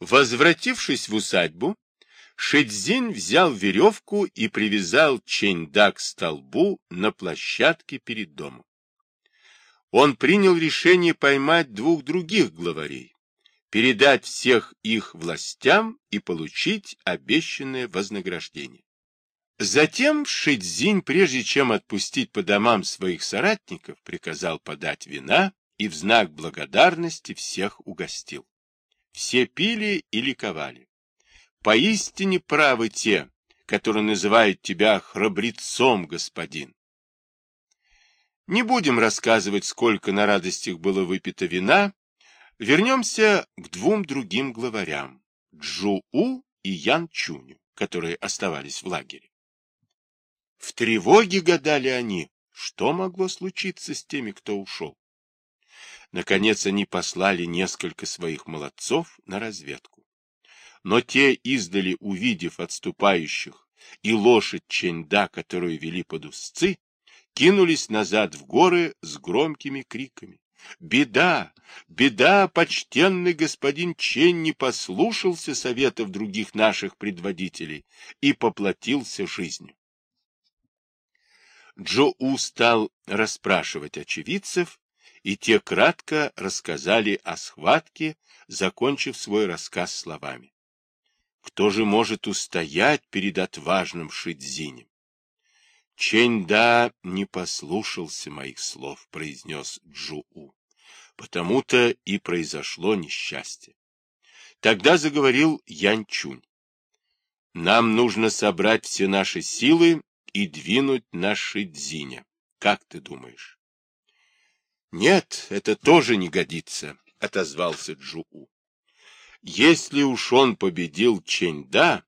Возвратившись в усадьбу, Шэдзин взял веревку и привязал Чэньда к столбу на площадке перед домом. Он принял решение поймать двух других главарей, передать всех их властям и получить обещанное вознаграждение. Затем Шидзинь, прежде чем отпустить по домам своих соратников, приказал подать вина и в знак благодарности всех угостил. Все пили и ликовали. Поистине правы те, которые называют тебя храбрецом, господин. Не будем рассказывать, сколько на радостях было выпито вина. Вернемся к двум другим главарям, Джу-У и Ян Чуню, которые оставались в лагере. В тревоге гадали они, что могло случиться с теми, кто ушел. Наконец они послали несколько своих молодцов на разведку. Но те издали, увидев отступающих, и лошадь Ченда, которую вели под узцы, кинулись назад в горы с громкими криками. Беда! Беда! Почтенный господин Чен не послушался советов других наших предводителей и поплатился жизнью. Джоу стал расспрашивать очевидцев, и те кратко рассказали о схватке, закончив свой рассказ словами. Кто же может устоять перед отважным Шидзинем? Чэнь-да не послушался моих слов, произнес Джу-У. Потому-то и произошло несчастье. Тогда заговорил Янь-Чунь. Нам нужно собрать все наши силы и двинуть на Шидзиня. Как ты думаешь? Нет, это тоже не годится, отозвался Джу-У. Если уж он победил Чэнь-да,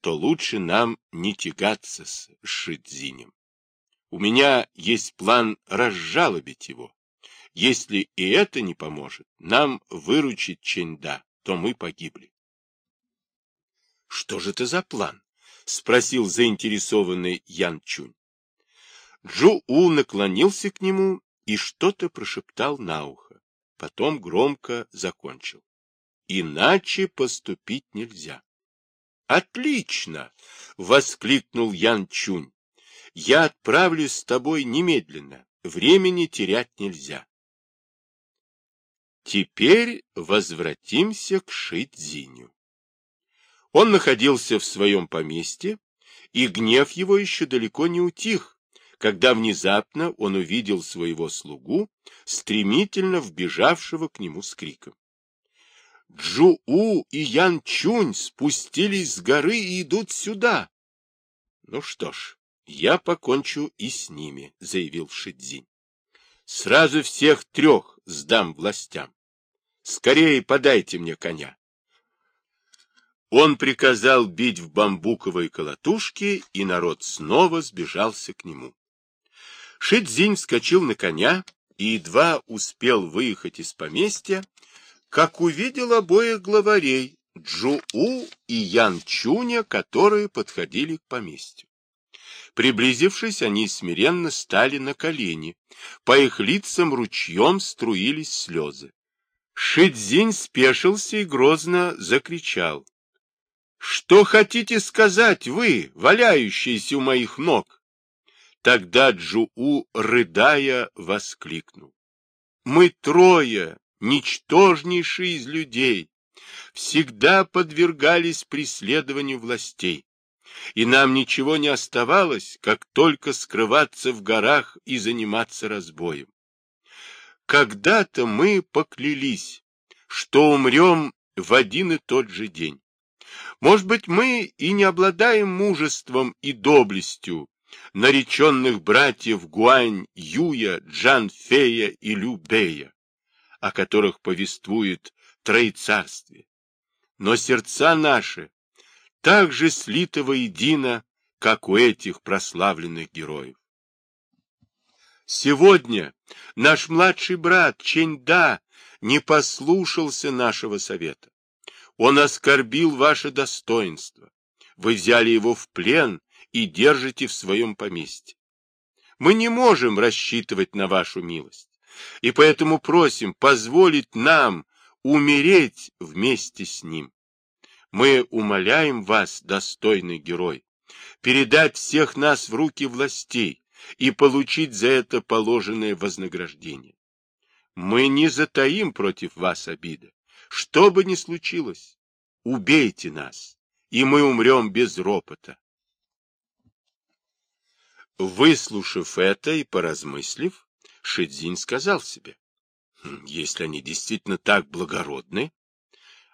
то лучше нам не тягаться с Шидзинем. У меня есть план разжалобить его. Если и это не поможет, нам выручить Ченда, то мы погибли. — Что же это за план? — спросил заинтересованный Ян Чунь. Джу-У наклонился к нему и что-то прошептал на ухо. Потом громко закончил. Иначе поступить нельзя. «Отлично!» — воскликнул Ян Чунь. «Я отправлюсь с тобой немедленно. Времени терять нельзя». Теперь возвратимся к Шидзиню. Он находился в своем поместье, и гнев его еще далеко не утих, когда внезапно он увидел своего слугу, стремительно вбежавшего к нему с криком. Джу-У и Ян-Чунь спустились с горы и идут сюда. — Ну что ж, я покончу и с ними, — заявил Шидзинь. — Сразу всех трех сдам властям. Скорее подайте мне коня. Он приказал бить в бамбуковые колотушки, и народ снова сбежался к нему. Шидзинь вскочил на коня и едва успел выехать из поместья, как увидел обоих главарей, Джу-У и Ян-Чуня, которые подходили к поместью. Приблизившись, они смиренно стали на колени. По их лицам ручьем струились слезы. Шидзинь спешился и грозно закричал. — Что хотите сказать вы, валяющиеся у моих ног? Тогда Джу-У, рыдая, воскликнул. — Мы трое, ничтожнейшие из людей, всегда подвергались преследованию властей, и нам ничего не оставалось, как только скрываться в горах и заниматься разбоем. Когда-то мы поклялись, что умрем в один и тот же день. Может быть, мы и не обладаем мужеством и доблестью нареченных братьев Гуань, Юя, Джан Фея и Лю Бея, о которых повествует Троецарствие. Но сердца наши так же слиты воедино, как у этих прославленных героев. Сегодня наш младший брат Ченьда не послушался нашего совета. Он оскорбил ваше достоинство. Вы взяли его в плен и держите в своем поместье. Мы не можем рассчитывать на вашу милость и поэтому просим позволить нам умереть вместе с ним. Мы умоляем вас, достойный герой, передать всех нас в руки властей и получить за это положенное вознаграждение. Мы не затаим против вас обиды. Что бы ни случилось, убейте нас, и мы умрем без ропота. Выслушав это и поразмыслив, Шидзинь сказал себе, «Хм, если они действительно так благородны,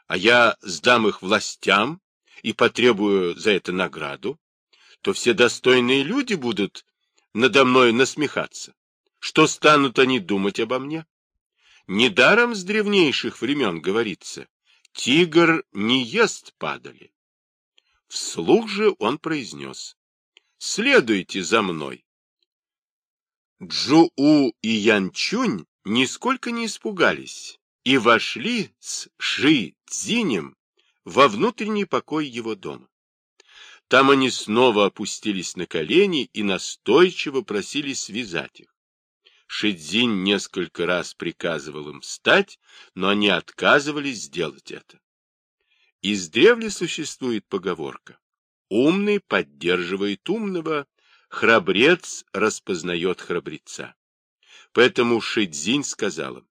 а я сдам их властям и потребую за это награду, то все достойные люди будут надо мной насмехаться. Что станут они думать обо мне? Недаром с древнейших времен говорится, тигр не ест падали. Вслух же он произнес, следуйте за мной. Джуу и Янчунь нисколько не испугались и вошли с Ши Цзинем во внутренний покой его дома. Там они снова опустились на колени и настойчиво просили связать их. Шидзинь несколько раз приказывал им встать, но они отказывались сделать это. Издревле существует поговорка «Умный поддерживает умного, храбрец распознает храбреца». Поэтому Шидзинь сказал им,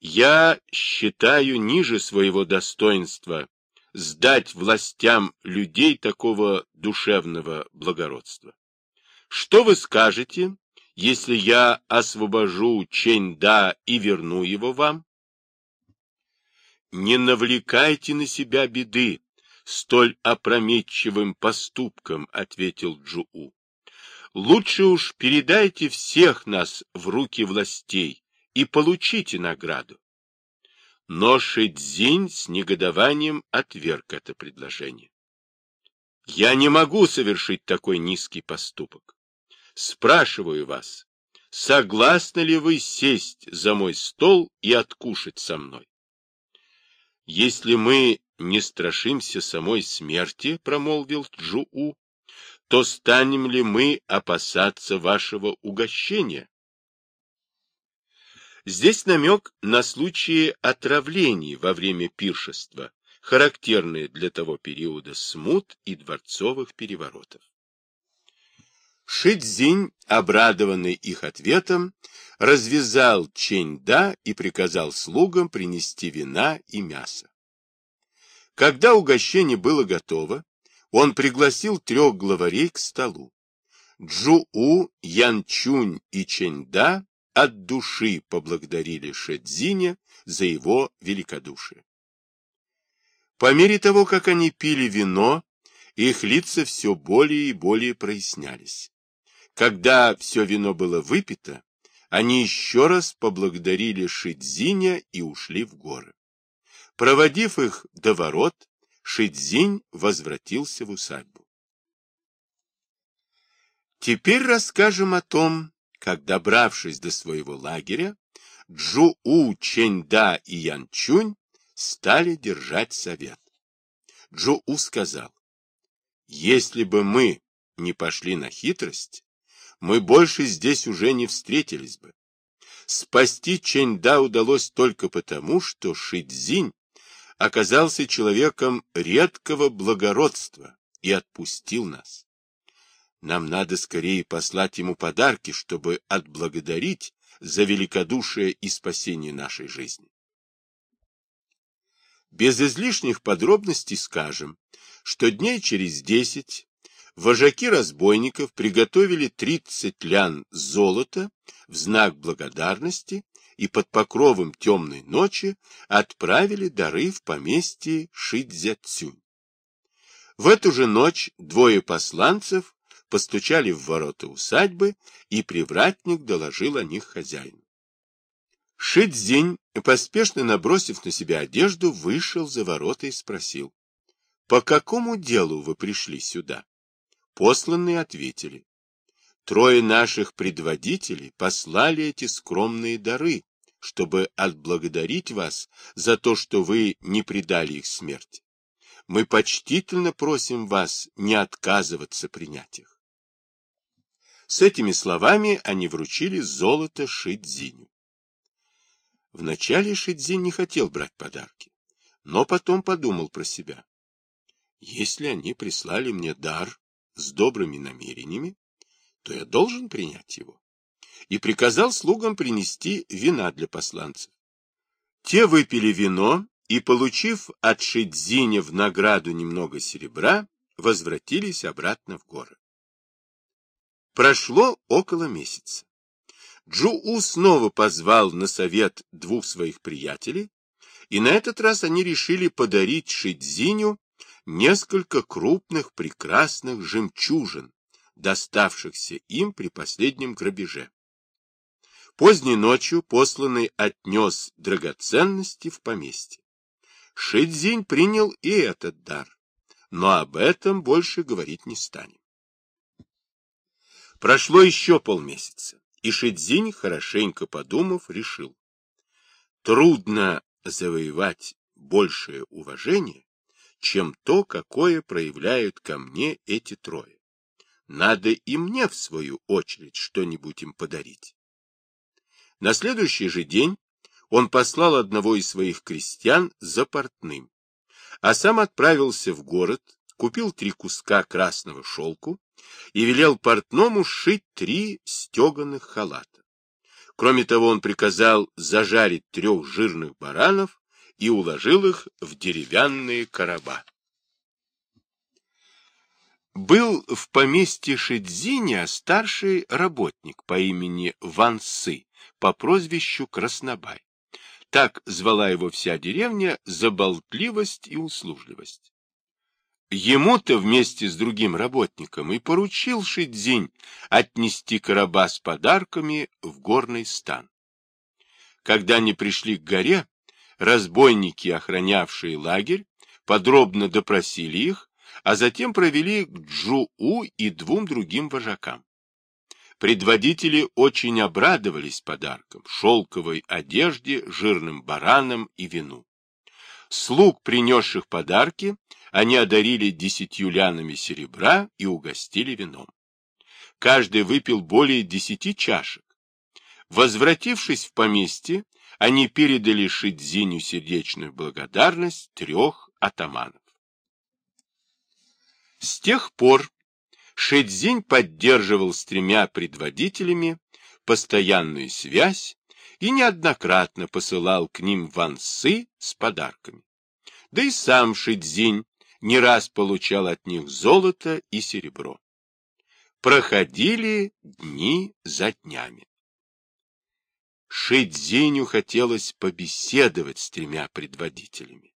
«Я считаю ниже своего достоинства сдать властям людей такого душевного благородства. Что вы скажете, если я освобожу Чэнь-Да и верну его вам? Не навлекайте на себя беды столь опрометчивым поступком, ответил Джуу. Лучше уж передайте всех нас в руки властей и получите награду. Но Шидзинь с негодованием отверг это предложение. Я не могу совершить такой низкий поступок. Спрашиваю вас, согласны ли вы сесть за мой стол и откушать со мной? Если мы не страшимся самой смерти, промолвил Джуу, то станем ли мы опасаться вашего угощения? Здесь намек на случаи отравлений во время пиршества, характерные для того периода смут и дворцовых переворотов. Шидзинь, обрадованный их ответом, развязал Чэньда и приказал слугам принести вина и мясо. Когда угощение было готово, он пригласил трех главарей к столу. Джу-У, Ян-Чунь и Чэньда от души поблагодарили Шэдзиня за его великодушие. По мере того, как они пили вино, их лица все более и более прояснялись. Когда все вино было выпито, они еще раз поблагодарили Шидзиня и ушли в горы. Проводив их до ворот, Шидзинь возвратился в усадьбу. Теперь расскажем о том, как, добравшись до своего лагеря, Джу-У, Чэнь-Да и Ян-Чунь стали держать совет. Джу-У сказал, если бы мы не пошли на хитрость, мы больше здесь уже не встретились бы. Спасти Чэнь-Да удалось только потому, что Шидзинь оказался человеком редкого благородства и отпустил нас. Нам надо скорее послать ему подарки, чтобы отблагодарить за великодушие и спасение нашей жизни. Без излишних подробностей скажем, что дней через десять вожаки разбойников приготовили 30 лян золота в знак благодарности и под покровом темной ночи отправили дары в поместье Шидзяцюнь. В эту же ночь двое посланцев постучали в ворота усадьбы, и привратник доложил о них хозяину. Шидзинь, поспешно набросив на себя одежду, вышел за ворота и спросил, «По какому делу вы пришли сюда?» Посланные ответили, «Трое наших предводителей послали эти скромные дары, чтобы отблагодарить вас за то, что вы не предали их смерти. Мы почтительно просим вас не отказываться принять их. С этими словами они вручили золото Шидзиню. Вначале Шидзин не хотел брать подарки, но потом подумал про себя. Если они прислали мне дар с добрыми намерениями, то я должен принять его. И приказал слугам принести вина для посланцев. Те выпили вино и, получив от Шидзиня в награду немного серебра, возвратились обратно в горы. Прошло около месяца. Джуу снова позвал на совет двух своих приятелей, и на этот раз они решили подарить Шидзиню несколько крупных прекрасных жемчужин, доставшихся им при последнем грабеже. Поздней ночью посланный отнес драгоценности в поместье. Шидзинь принял и этот дар, но об этом больше говорить не станем. Прошло еще полмесяца, и Шидзинь, хорошенько подумав, решил. Трудно завоевать большее уважение, чем то, какое проявляют ко мне эти трое. Надо и мне, в свою очередь, что-нибудь им подарить. На следующий же день он послал одного из своих крестьян за портным, а сам отправился в город, купил три куска красного шелку и велел портному сшить три стеганых халата. Кроме того, он приказал зажарить трех жирных баранов и уложил их в деревянные короба. Был в поместье Шидзиня старший работник по имени Ван Сы по прозвищу Краснобай. Так звала его вся деревня за болтливость и услужливость. Ему-то вместе с другим работником и поручил Шидзинь отнести короба с подарками в горный стан. Когда они пришли к горе, разбойники, охранявшие лагерь, подробно допросили их, а затем провели к Джу-У и двум другим вожакам. Предводители очень обрадовались подаркам, шелковой одежде, жирным баранам и вину. Слуг, принесших подарки, они одарили десятью лянами серебра и угостили вином. Каждый выпил более десяти чашек. Возвратившись в поместье, они передали Шидзиню сердечную благодарность трех атаманов. С тех пор Шидзинь поддерживал с тремя предводителями постоянную связь и неоднократно посылал к ним вансы с подарками. Да и сам Шидзинь не раз получал от них золото и серебро. Проходили дни за днями. Шидзиню хотелось побеседовать с тремя предводителями,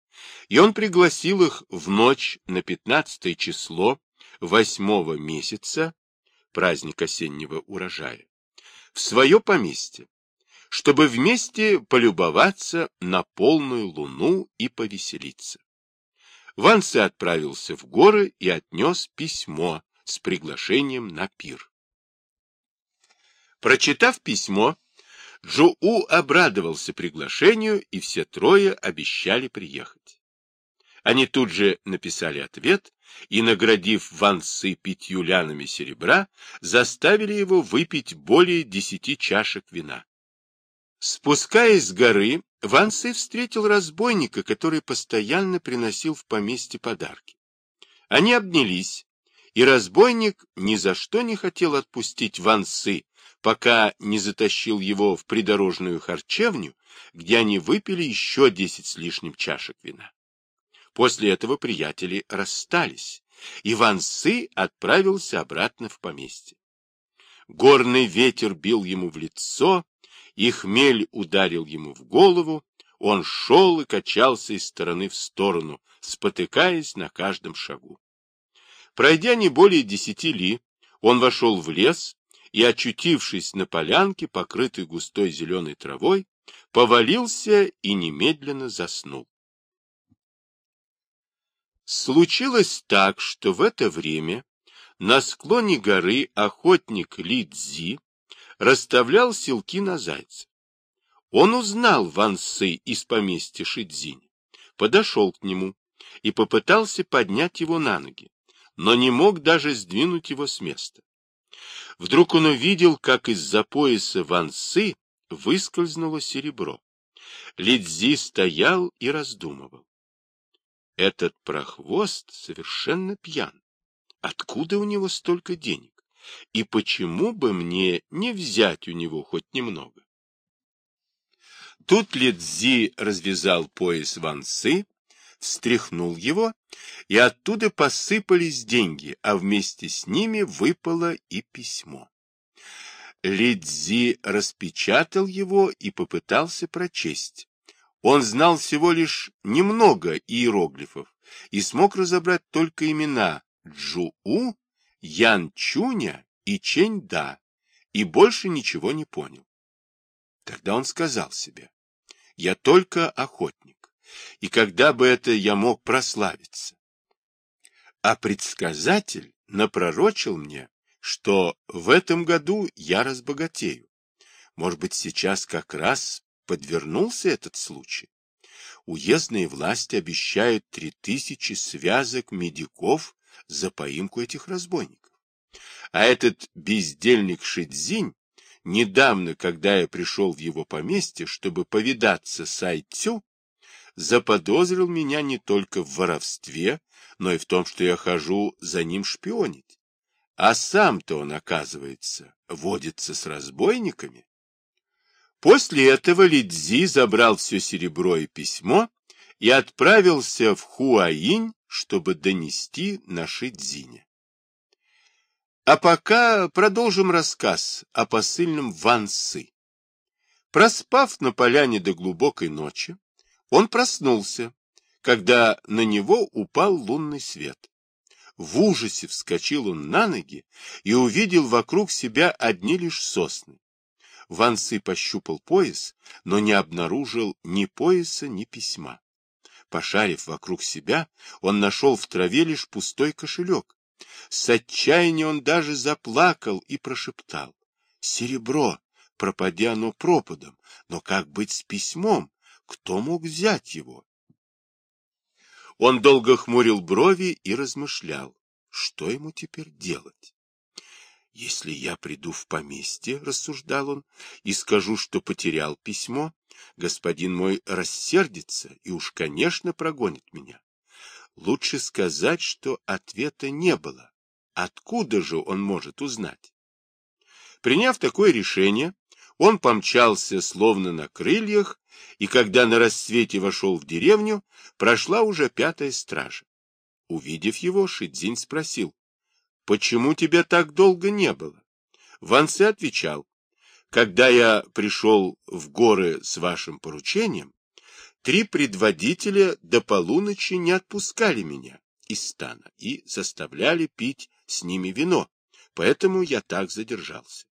и он пригласил их в ночь на пятнадцатое число восьмого месяца, праздник осеннего урожая, в свое поместье, чтобы вместе полюбоваться на полную луну и повеселиться. Вансе отправился в горы и отнес письмо с приглашением на пир. Прочитав письмо, Джоу обрадовался приглашению, и все трое обещали приехать. Они тут же написали ответ и, наградив Вансы пятью лянами серебра, заставили его выпить более десяти чашек вина. Спускаясь с горы, Ван Сы встретил разбойника, который постоянно приносил в поместье подарки. Они обнялись, и разбойник ни за что не хотел отпустить Ван Сы, пока не затащил его в придорожную харчевню, где они выпили еще десять с лишним чашек вина. После этого приятели расстались, и Ван Сы отправился обратно в поместье. Горный ветер бил ему в лицо, и хмель ударил ему в голову, он шел и качался из стороны в сторону, спотыкаясь на каждом шагу. Пройдя не более десяти ли, он вошел в лес и, очутившись на полянке, покрытой густой зеленой травой, повалился и немедленно заснул. Случилось так, что в это время на склоне горы охотник Ли Цзи расставлял селки на зайца. Он узнал Ван Сы из поместья Шидзинь, подошел к нему и попытался поднять его на ноги, но не мог даже сдвинуть его с места. Вдруг он увидел, как из-за пояса Ван Сы выскользнуло серебро. Лидзи стоял и раздумывал. Этот прохвост совершенно пьян. Откуда у него столько денег? И почему бы мне не взять у него хоть немного? Тут Лидзи развязал пояс Вансы, встряхнул его, и оттуда посыпались деньги, а вместе с ними выпало и письмо. Лидзи распечатал его и попытался прочесть. Он знал всего лишь немного иероглифов и смог разобрать только имена Джуу, Ян Чуня и Чень Да, и больше ничего не понял. Тогда он сказал себе, я только охотник, и когда бы это я мог прославиться? А предсказатель напророчил мне, что в этом году я разбогатею. Может быть, сейчас как раз подвернулся этот случай. Уездные власти обещают три тысячи связок медиков за поимку этих разбойников. А этот бездельник Шидзинь, недавно, когда я пришел в его поместье, чтобы повидаться с Айцю, заподозрил меня не только в воровстве, но и в том, что я хожу за ним шпионить. А сам-то он, оказывается, водится с разбойниками. После этого Лидзи забрал все серебро и письмо и отправился в Хуаинь, чтобы донести на Шидзине. А пока продолжим рассказ о посыльном Вансы. Проспав на поляне до глубокой ночи, он проснулся, когда на него упал лунный свет. В ужасе вскочил он на ноги и увидел вокруг себя одни лишь сосны. Вансы пощупал пояс, но не обнаружил ни пояса, ни письма. Пошарив вокруг себя, он нашел в траве лишь пустой кошелек. С отчаяния он даже заплакал и прошептал. «Серебро! Пропадя оно пропадом! Но как быть с письмом? Кто мог взять его?» Он долго хмурил брови и размышлял, что ему теперь делать. «Если я приду в поместье, — рассуждал он, — и скажу, что потерял письмо, господин мой рассердится и уж, конечно, прогонит меня. Лучше сказать, что ответа не было. Откуда же он может узнать?» Приняв такое решение, он помчался словно на крыльях и когда на рассвете вошел в деревню, прошла уже пятая стража. Увидев его, Шидзинь спросил, «Почему тебя так долго не было?» Вансе отвечал, «Когда я пришел в горы с вашим поручением, три предводителя до полуночи не отпускали меня из стана и заставляли пить с ними вино, поэтому я так задержался.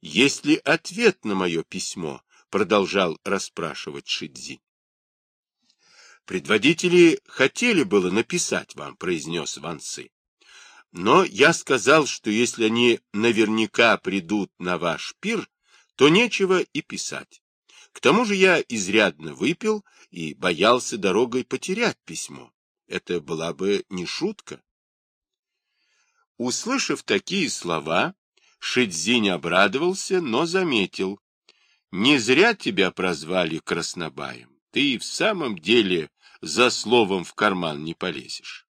Есть ли ответ на мое письмо, продолжал расспрашивать Шидзи. Предводители хотели было написать вам, произнес Вансы. Но я сказал, что если они наверняка придут на ваш пир, то нечего и писать. К тому же я изрядно выпил и боялся дорогой потерять письмо. Это была бы не шутка. Услышав такие слова, Шидзинь обрадовался, но заметил, не зря тебя прозвали Краснобаем. Ты и в самом деле за словом в карман не полезешь.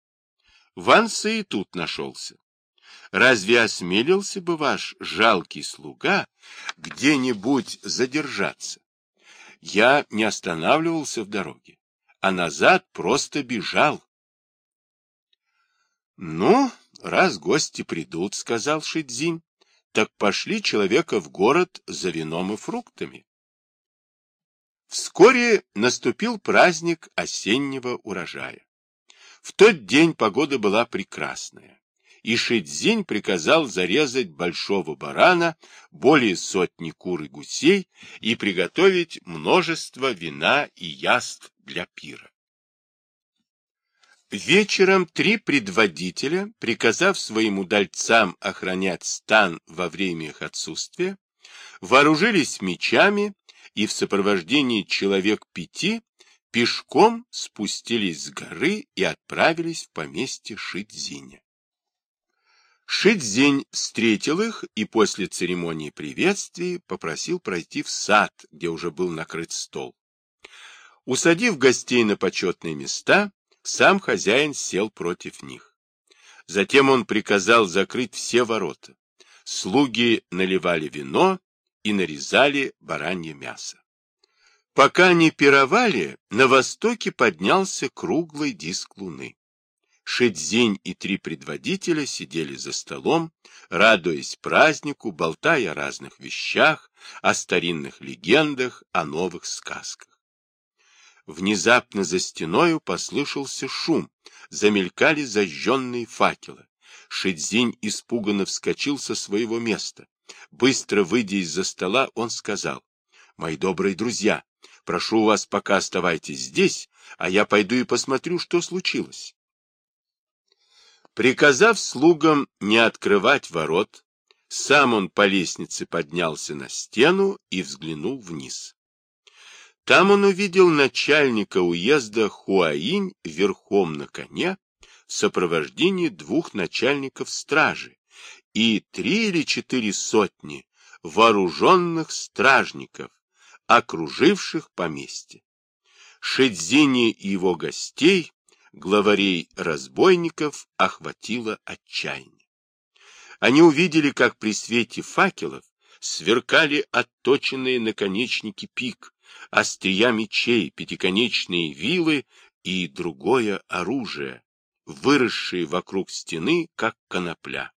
Ванса и тут нашелся. Разве осмелился бы ваш жалкий слуга где-нибудь задержаться? Я не останавливался в дороге, а назад просто бежал. — Ну, раз гости придут, — сказал Шидзин, так пошли человека в город за вином и фруктами. Вскоре наступил праздник осеннего урожая. В тот день погода была прекрасная, и Шидзинь приказал зарезать большого барана, более сотни кур и гусей и приготовить множество вина и яств для пира. Вечером три предводителя, приказав своим удальцам охранять стан во время их отсутствия, вооружились мечами и в сопровождении человек пяти пешком спустились с горы и отправились в поместье Шидзиня. Шидзинь встретил их и после церемонии приветствий попросил пройти в сад, где уже был накрыт стол. Усадив гостей на почетные места, Сам хозяин сел против них. Затем он приказал закрыть все ворота. Слуги наливали вино и нарезали баранье мясо. Пока они пировали, на востоке поднялся круглый диск луны. Шидзинь и три предводителя сидели за столом, радуясь празднику, болтая о разных вещах, о старинных легендах, о новых сказках. Внезапно за стеною послышался шум, замелькали зажженные факелы. Шидзинь испуганно вскочил со своего места. Быстро выйдя из-за стола, он сказал, «Мои добрые друзья, прошу вас, пока оставайтесь здесь, а я пойду и посмотрю, что случилось». Приказав слугам не открывать ворот, сам он по лестнице поднялся на стену и взглянул вниз. Там он увидел начальника уезда Хуаинь верхом на коне в сопровождении двух начальников стражи и три или четыре сотни вооруженных стражников, окруживших поместье. Шидзини и его гостей главарей разбойников охватило отчаяние. Они увидели, как при свете факелов сверкали отточенные наконечники пик, острия мечей, пятиконечные вилы и другое оружие, выросшие вокруг стены, как конопля.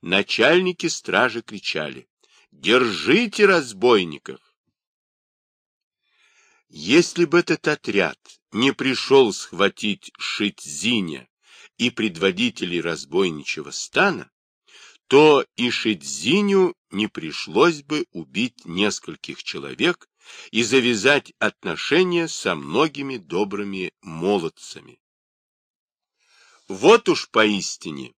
Начальники стражи кричали «Держите разбойников!» Если бы этот отряд не пришел схватить Шитзиня и предводителей разбойничего стана, то и Шитзиню не пришлось бы убить нескольких человек и завязать отношения со многими добрыми молодцами. Вот уж поистине,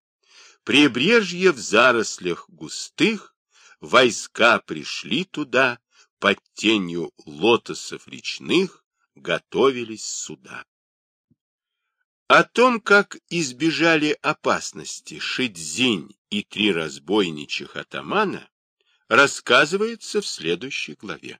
прибрежье в зарослях густых, войска пришли туда, под тенью лотосов речных готовились суда. О том, как избежали опасности Шидзинь и три разбойничих атамана, рассказывается в следующей главе.